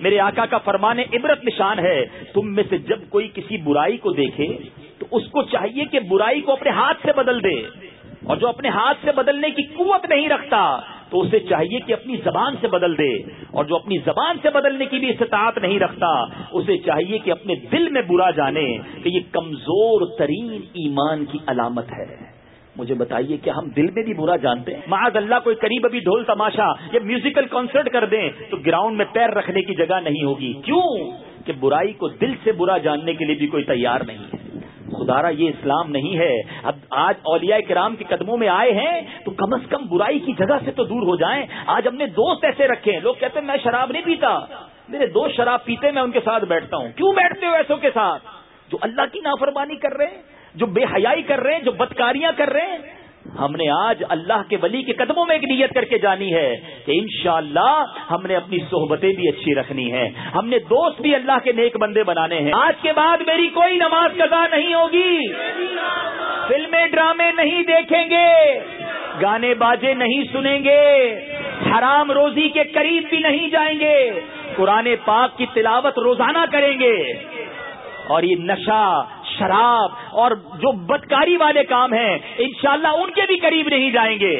میرے آقا کا فرمان عبرت نشان ہے، تم میں سے جب کوئی کسی برائی کو دیکھے، تو اس کو چاہیے کہ برائی کو اپنے ہاتھ سے بدل دے۔ اور جو اپنے ہاتھ سے بدلنے کی قوت نہیں رکھتا، تو اسے چاہیے کہ اپنی زبان سے بدل دے۔ اور جو اپنی زبان سے بدلنے کی بھی استطاعت نہیں رکھتا، اسے چاہیے کہ اپنے دل میں برا جانے کہ یہ کمزور ترین ایمان کی علامت ہے۔ مجھے بتائیے کہ ہم دل میں بھی برا جانتے ہیں۔ معاذ اللہ، کوئی قریب ابھی ڈھول تماشا یا میوزیکل کانسرٹ کر دیں تو گراؤنڈ میں پیر رکھنے کی جگہ نہیں ہوگی۔ کیوں؟ کہ برائی کو دل سے برا جاننے کے لیے بھی کوئی تیار نہیں ہے۔ خدارا یہ اسلام نہیں ہے۔ اب آج اولیاء کرام کے قدموں میں آئے ہیں تو کم از کم برائی کی جگہ سے تو دور ہو جائیں۔ آج ہم نے دوست ایسے رکھے ہیں۔ لوگ کہتے ہیں، میں شراب نہیں پیتا۔ میرے دوست شراب پیتے میں ان کے ساتھ بیٹھتا ہوں۔ کیوں بیٹھتے ہو ایسوں کے ساتھ؟ جو اللہ کی نافرمانی کر رہے ہیں، جو بے حیائی کر رہے ہیں، جو بدکاریاں کر رہے ہیں، ہم نے آج اللہ کے ولی کے قدموں میں ایک نیت کر کے جانی ہے کہ انشاءاللہ ہم نے اپنی صحبتیں بھی اچھی رکھنی ہے ہم نے دوست بھی اللہ کے نیک بندے بنانے ہیں۔ آج کے بعد میری کوئی نماز قضا نہیں ہوگی۔ فلمیں، ڈرامے نہیں دیکھیں گے۔ گانے باجے نہیں سنیں گے۔ حرام روزی کے قریب بھی نہیں جائیں گے۔ قرآن پاک کی تلاوت روزانہ کریں گے۔ اور یہ نشہ، شراب اور جو بدکاری والے کام ہیں، انشاءاللہ ان کے بھی قریب نہیں جائیں گے۔